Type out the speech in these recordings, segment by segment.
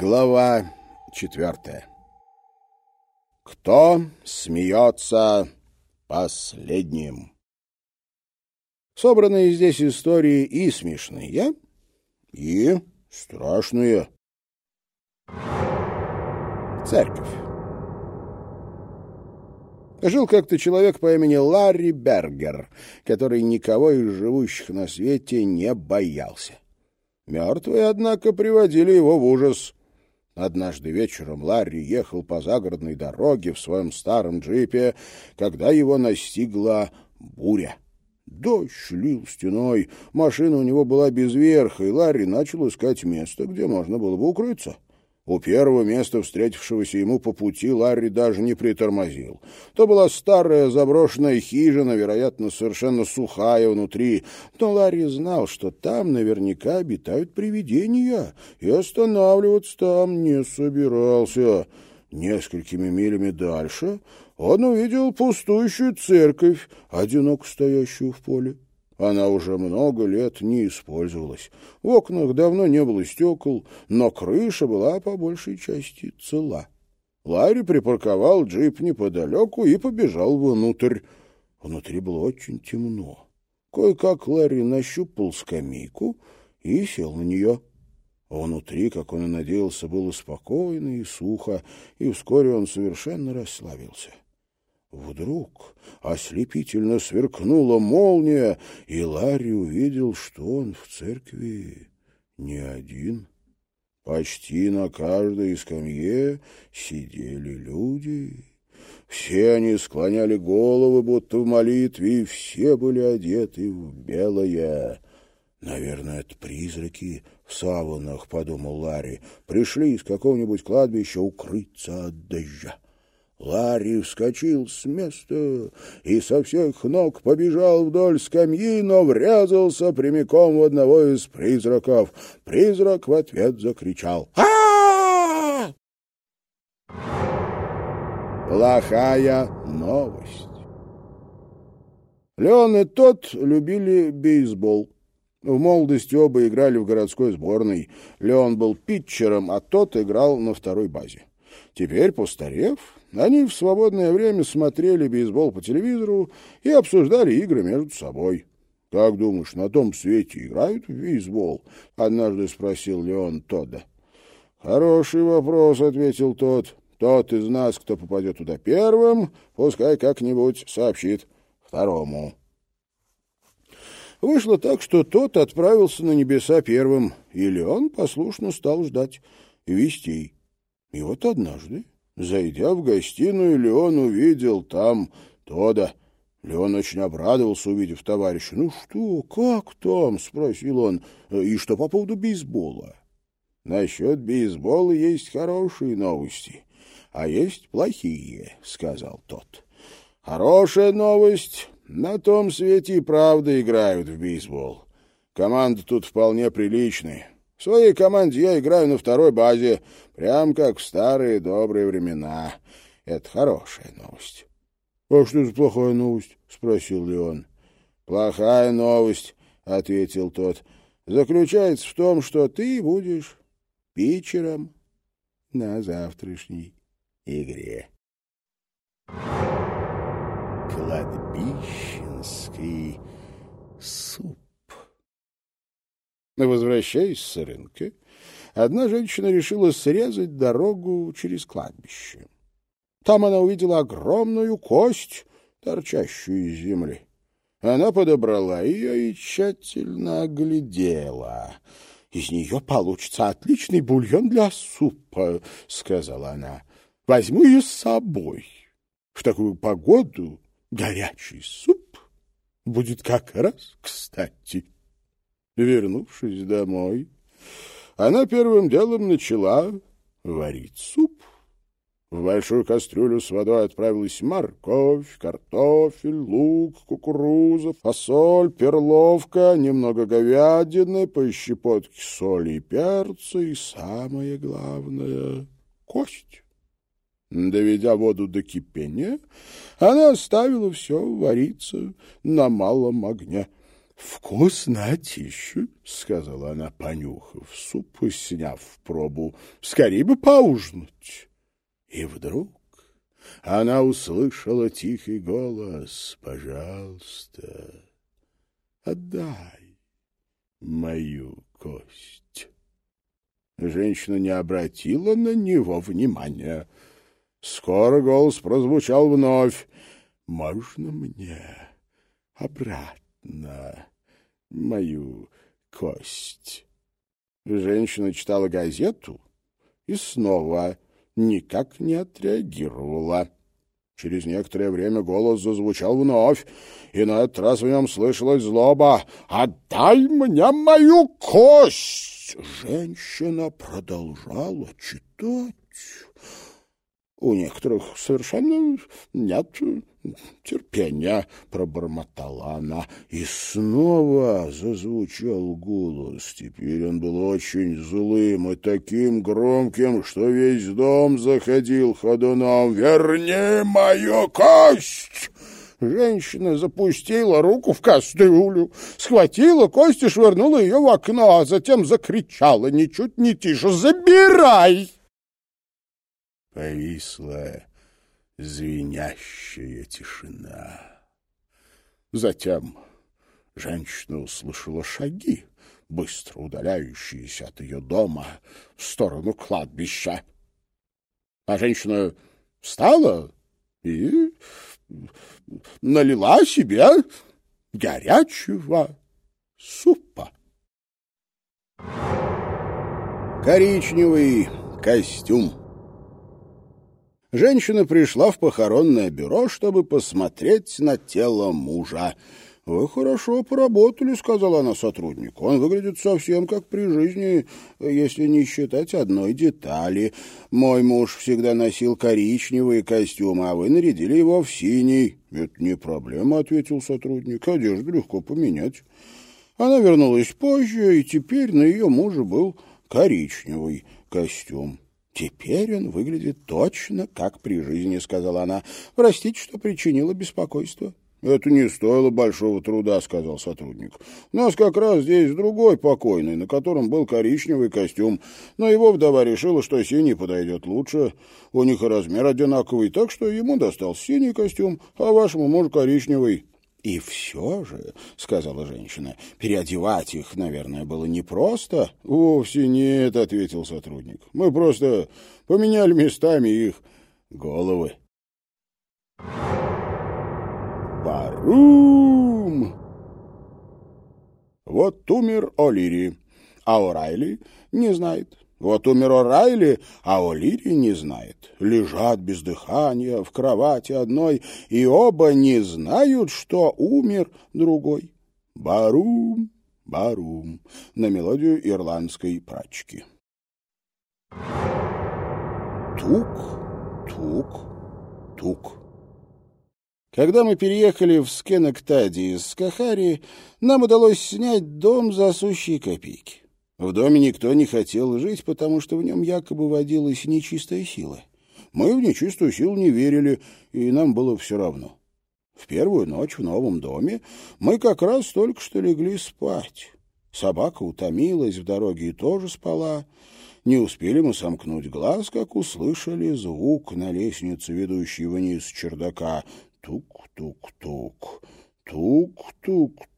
Глава четвертая. Кто смеется последним? Собранные здесь истории и смешные, и страшные. Церковь. Жил как-то человек по имени Ларри Бергер, который никого из живущих на свете не боялся. Мертвые, однако, приводили его в ужас. Однажды вечером Ларри ехал по загородной дороге в своем старом джипе, когда его настигла буря. Дождь лил стеной, машина у него была без верха, и Ларри начал искать место, где можно было бы укрыться. У первого места, встретившегося ему по пути, Ларри даже не притормозил. То была старая заброшенная хижина, вероятно, совершенно сухая внутри, но Ларри знал, что там наверняка обитают привидения, и останавливаться там не собирался. Несколькими милями дальше он увидел пустующую церковь, одиноко стоящую в поле. Она уже много лет не использовалась. В окнах давно не было стекол, но крыша была по большей части цела. Ларри припарковал джип неподалеку и побежал внутрь. Внутри было очень темно. Кое-как Ларри нащупал скамейку и сел на нее. Внутри, как он и надеялся, было спокойно и сухо, и вскоре он совершенно расслабился. Вдруг ослепительно сверкнула молния, и Ларри увидел, что он в церкви не один. Почти на каждой скамье сидели люди. Все они склоняли головы, будто в молитве, и все были одеты в белое. «Наверное, это призраки в саванах», — подумал Ларри. «Пришли из какого-нибудь кладбища укрыться от дождя». Ларри вскочил с места и со всех ног побежал вдоль скамьи, но врезался прямиком в одного из призраков. Призрак в ответ закричал а Плохая новость. Леон и тот любили бейсбол. В молодости оба играли в городской сборной. Леон был питчером, а тот играл на второй базе. Теперь, постарев, они в свободное время смотрели бейсбол по телевизору и обсуждали игры между собой. — Как думаешь, на том свете играют в бейсбол? — однажды спросил Леон Тодда. — Хороший вопрос, — ответил тот. — Тот из нас, кто попадет туда первым, пускай как-нибудь сообщит второму. Вышло так, что тот отправился на небеса первым, и Леон послушно стал ждать вестей. И вот однажды Зайдя в гостиную, Леон увидел там Тода. Леон очень обрадовался, увидев товарища. «Ну что, как там?» — спросил он. «И что по поводу бейсбола?» «Насчет бейсбола есть хорошие новости, а есть плохие», — сказал тот. «Хорошая новость. На том свете и правда играют в бейсбол. Команды тут вполне приличные. В своей команде я играю на второй базе, прям как в старые добрые времена. Это хорошая новость. — А что за плохая новость? — спросил Леон. — Плохая новость, — ответил тот, — заключается в том, что ты будешь питчером на завтрашней игре. Кладбищенский суп. Возвращаясь с рынка, одна женщина решила срезать дорогу через кладбище. Там она увидела огромную кость, торчащую из земли. Она подобрала ее и тщательно оглядела. «Из нее получится отличный бульон для супа», — сказала она. «Возьму ее с собой. В такую погоду горячий суп будет как раз кстати». Вернувшись домой, она первым делом начала варить суп. В большую кастрюлю с водой отправилась морковь, картофель, лук, кукуруза, фасоль, перловка, немного говядины, по щепотке соли и перца и, самое главное, кость. Доведя воду до кипения, она оставила все вариться на малом огне. «Вкуснотища», — сказала она, понюхав суп и сняв пробу. «Скорее бы поужинать». И вдруг она услышала тихий голос. «Пожалуйста, отдай мою кость». Женщина не обратила на него внимания. Скоро голос прозвучал вновь. «Можно мне обратно мою кость?» Женщина читала газету и снова никак не отреагировала. Через некоторое время голос зазвучал вновь, и на этот раз в нем слышалась злоба. «Отдай мне мою кость!» Женщина продолжала читать. У некоторых совершенно нет терпения, — пробормотала она. И снова зазвучал голос. Теперь он был очень злым и таким громким, что весь дом заходил ходуном. «Верни мою кость!» Женщина запустила руку в кастрюлю, схватила кость и швырнула ее в окно, а затем закричала ничуть не тише «Забирай!» Повисла звенящая тишина. Затем женщина услышала шаги, быстро удаляющиеся от ее дома в сторону кладбища. А женщина встала и налила себе горячего супа. Коричневый костюм Женщина пришла в похоронное бюро, чтобы посмотреть на тело мужа. «Вы хорошо поработали», — сказала она сотруднику. «Он выглядит совсем как при жизни, если не считать одной детали. Мой муж всегда носил коричневые костюмы, а вы нарядили его в синий». «Это не проблема», — ответил сотрудник. «Одежду легко поменять». Она вернулась позже, и теперь на ее муже был коричневый костюм. «Теперь он выглядит точно, как при жизни», — сказала она. «Простите, что причинило беспокойство». «Это не стоило большого труда», — сказал сотрудник. «У нас как раз здесь другой покойный, на котором был коричневый костюм, но его вдова решила, что синий подойдет лучше. У них и размер одинаковый, так что ему достался синий костюм, а вашему мужу коричневый». «И все же, — сказала женщина, — переодевать их, наверное, было непросто». «Вовсе нет, — ответил сотрудник. Мы просто поменяли местами их головы». Барум! Вот умер О'Лири, а О'Райли не знает. Вот умер О'Райли, а О'Лири не знает. Лежат без дыхания в кровати одной, и оба не знают, что умер другой. Барум, барум, на мелодию ирландской прачки. Тук, тук, тук. Когда мы переехали в Скенектади из Скахари, нам удалось снять дом за сущие копейки. В доме никто не хотел жить, потому что в нем якобы водилась нечистая сила. Мы в нечистую силу не верили, и нам было все равно. В первую ночь в новом доме мы как раз только что легли спать. Собака утомилась в дороге и тоже спала. Не успели мы сомкнуть глаз, как услышали звук на лестнице, ведущей вниз чердака. Тук-тук-тук, тук-тук-тук.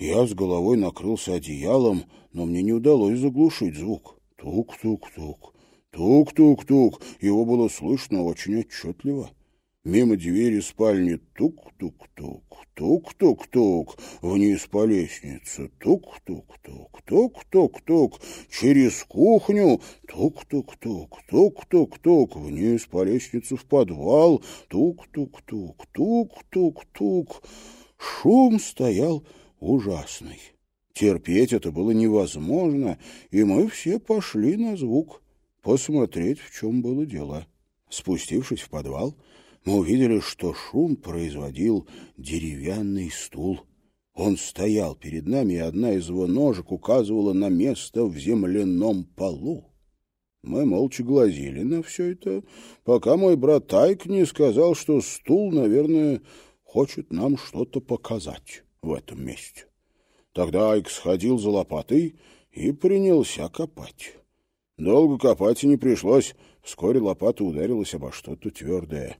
Я с головой накрылся одеялом, но мне не удалось заглушить звук. Тук-тук-тук, тук-тук-тук. Его было слышно очень отчетливо. Мимо двери спальни тук-тук-тук, тук-тук-тук, вниз по лестнице тук-тук-тук, тук-тук-тук, через кухню тук-тук-тук, тук-тук-тук, вниз по лестнице в подвал тук-тук-тук, тук-тук-тук. Шум стоял ужасный. Терпеть это было невозможно, и мы все пошли на звук посмотреть, в чем было дело. Спустившись в подвал, мы увидели, что шум производил деревянный стул. Он стоял перед нами, и одна из его ножек указывала на место в земляном полу. Мы молча глазели на все это, пока мой брат Тайк не сказал, что стул, наверное, хочет нам что-то показать. В этом месте. Тогда Айк сходил за лопатой и принялся копать. Долго копать и не пришлось. Вскоре лопата ударилась обо что-то твердое.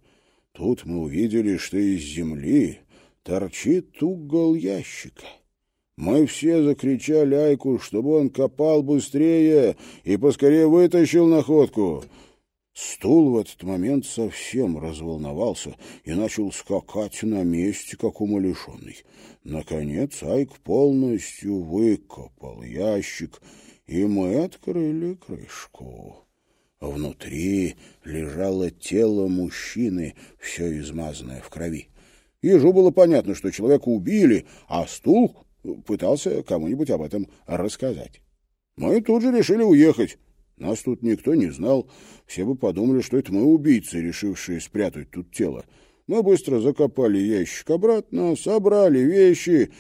Тут мы увидели, что из земли торчит угол ящика. Мы все закричали Айку, чтобы он копал быстрее и поскорее вытащил находку. Стул в этот момент совсем разволновался и начал скакать на месте, как умалишенный. Наконец Айк полностью выкопал ящик, и мы открыли крышку. Внутри лежало тело мужчины, все измазанное в крови. Ежу было понятно, что человека убили, а стул пытался кому-нибудь об этом рассказать. Мы тут же решили уехать. Нас тут никто не знал. Все бы подумали, что это мы убийцы, решившие спрятать тут тело. Мы быстро закопали ящик обратно, собрали вещи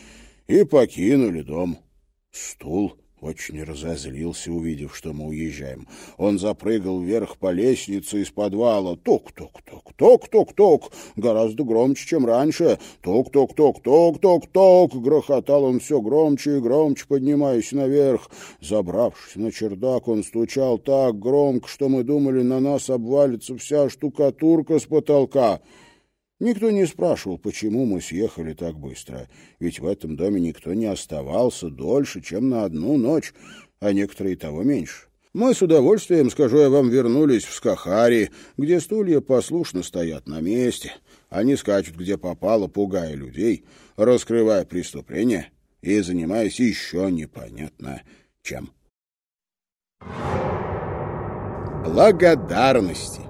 и покинули дом. Стул очень разозлился, увидев, что мы уезжаем. Он запрыгал вверх по лестнице из подвала. Ток-ток-ток, ток-ток-ток, гораздо громче, чем раньше. Ток-ток-ток, ток-ток-ток, грохотал он все громче и громче, поднимаясь наверх. Забравшись на чердак, он стучал так громко, что мы думали, на нас обвалится вся штукатурка с потолка. Никто не спрашивал, почему мы съехали так быстро, ведь в этом доме никто не оставался дольше, чем на одну ночь, а некоторые того меньше. Мы с удовольствием, скажу я вам, вернулись в Скахари, где стулья послушно стоят на месте. Они скачут, где попало, пугая людей, раскрывая преступления и занимаясь еще непонятно чем. Благодарности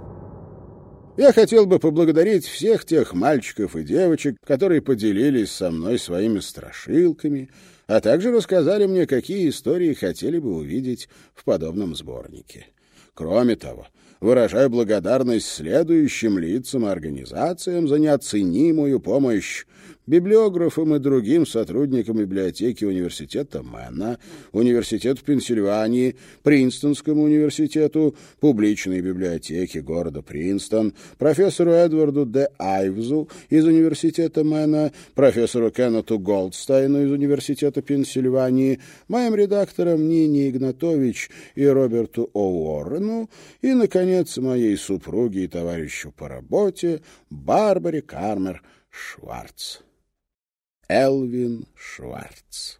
я хотел бы поблагодарить всех тех мальчиков и девочек, которые поделились со мной своими страшилками, а также рассказали мне, какие истории хотели бы увидеть в подобном сборнике. Кроме того, выражаю благодарность следующим лицам и организациям за неоценимую помощь библиографам и другим сотрудникам библиотеки университета Мэна, Университета Пенсильвании, Принстонскому университету, публичной библиотеке города Принстон, профессору Эдварду Д. Айвзу из Университета Мэна, профессору Кеннету Голдстайну из Университета Пенсильвании, моим редакторам Нине Игнатович и Роберту О'Уоррену и, наконец, моей супруге и товарищу по работе Барбаре Кармер Шварц. Элвин Шварц.